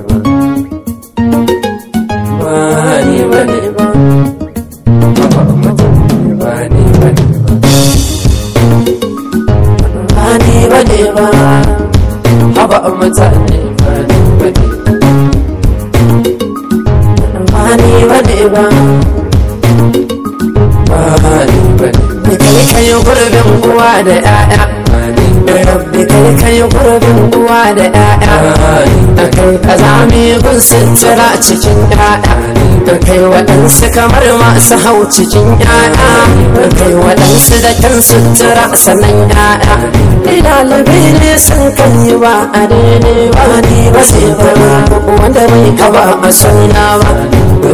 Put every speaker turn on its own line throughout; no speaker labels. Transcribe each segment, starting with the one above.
ba ne ba ba ni ba ne ba ba mace ba ni ba ne ba ba ni ba ne ba haba mutane ba ni ba ne ba ni ba ne ba ba ni ba ne ba kai gurbin uwa da 'ya'ya kai gurbin uwa da 'ya'ya da kai ka zame gun sutura cikin 'ya'ya da kai waɗansu kamar masu hau cikin 'ya'ya da kai waɗansu da kan sutura sanan 'ya'ya ilalibi ne sun kan yi ba a daidai ba ni ba sai ba. Wanda bai kaba a suna ba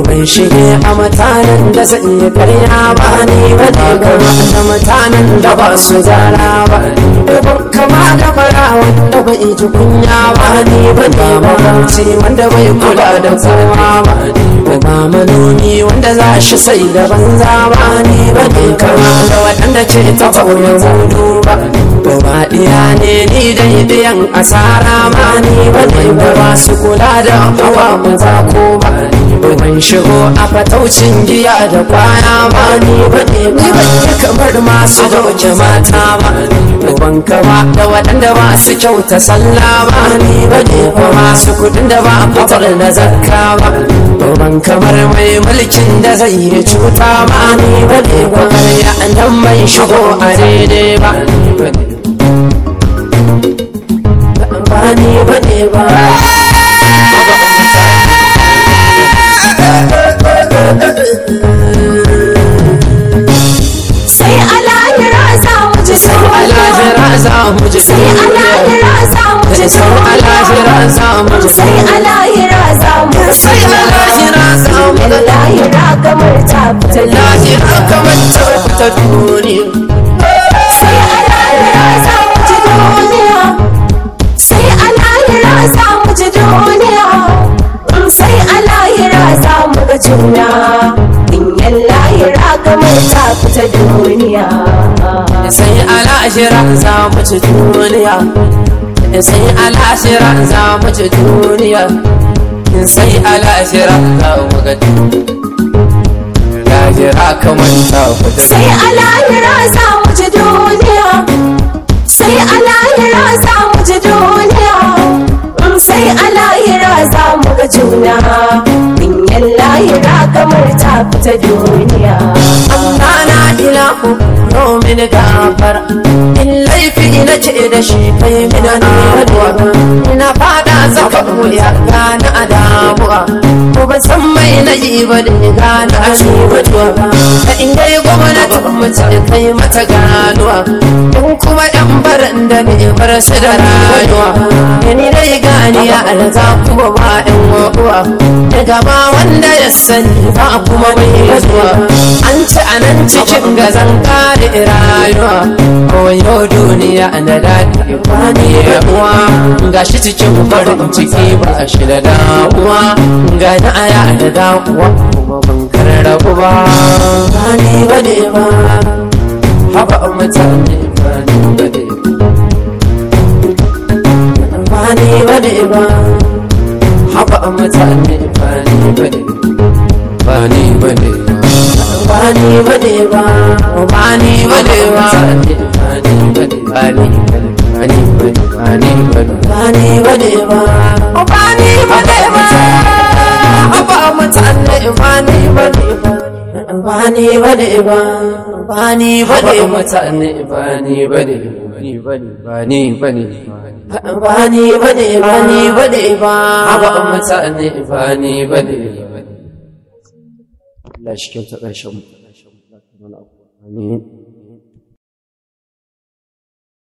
bai shige a mutanen da zai yi karya ba. Ni ba ne gaba da mutanen da ba su zara ba da fara wanda bai ji kunya ba. Ni ba ne mamarci wanda bai kula da kowa ba. Ba manomi wanda za shi sai da banza ba. Ni ba ne kama da waɗanda ce ta fauna huɗu ba. Ba ɗiya ne ni dai ɗiyan asara ma ni ba ne ba su kula da hawa maza ko ba. Shigo a fataucin giya da kwana ba ni ba. Ne ni ban yi kamar masu ɗauke mata ba. Ban kama da waɗanda ba su kyauta sallah ba. Ni ba ne ba masu kuɗin da ba fitar da zakka ba. Ban kamar mai mulkin da zai yi cuta ba. Ni ba ne ba karya nan mai shigo a daidai ba. Ba ni ba ne ba.
Sai alahira za mu ji
sai alajira za mu ji
sai alahira za mu ji
sai alajira za mu ji
sai alahira za mu ji
sai alajira za mu ji
lahira kamar ta fita
lahira kamar ta fita duniya
juna. In lahira kamar ta fita duniya.
Sai alashira za mu ci duniya. Sai alashira za mu ci duniya. Sai alashira za mu ga lahira kamar ta fita
sai alahira za mu ji duniya. Sai alahira za mu ji duniya. Sai alahira za mu ga juna. Ta duniya.
Rana ilahu nomin gafara. In laifi na ce da shi kai mina ne maduwa ina fada zaka wuya gana a damuwa. Ko ban san mai na yi ba da gana a shi maduwa da in dai gwamnatin mutum kai mata ganuwa. In kuma yan baran da ne bar su da rayuwa. Ni dai ganiya alza kuma ba yan uwa. Daga ba wanda ya sani ba kuma mai zuwa an ci a nan cikin gazan kare rayuwa. Koyo duniya na daɗi wani uwa ga shi cikin farin ciki ba shi da damuwa. Ga na aya da damuwa kuma ban karrabu ba ba ni ba ne ba. Haba mutane. Ni ba ne ba. Haba mutane ba ni ba ne ba ni ba ne ba ni ba. Ne ba ba. Ni ba ne ba ba ni ba ne ba ni ba ne ba ni ba ne ba ba. Ne ba ne ba. Haba mutane ba ne ba ne ba ba ne ba ne ba. Ni ba ne ba ni ba ne ba ni ba ne ba ni ba ne ba haba mutane ba ni ba ne Allah shi kyauta ƙarshen mu. Amin.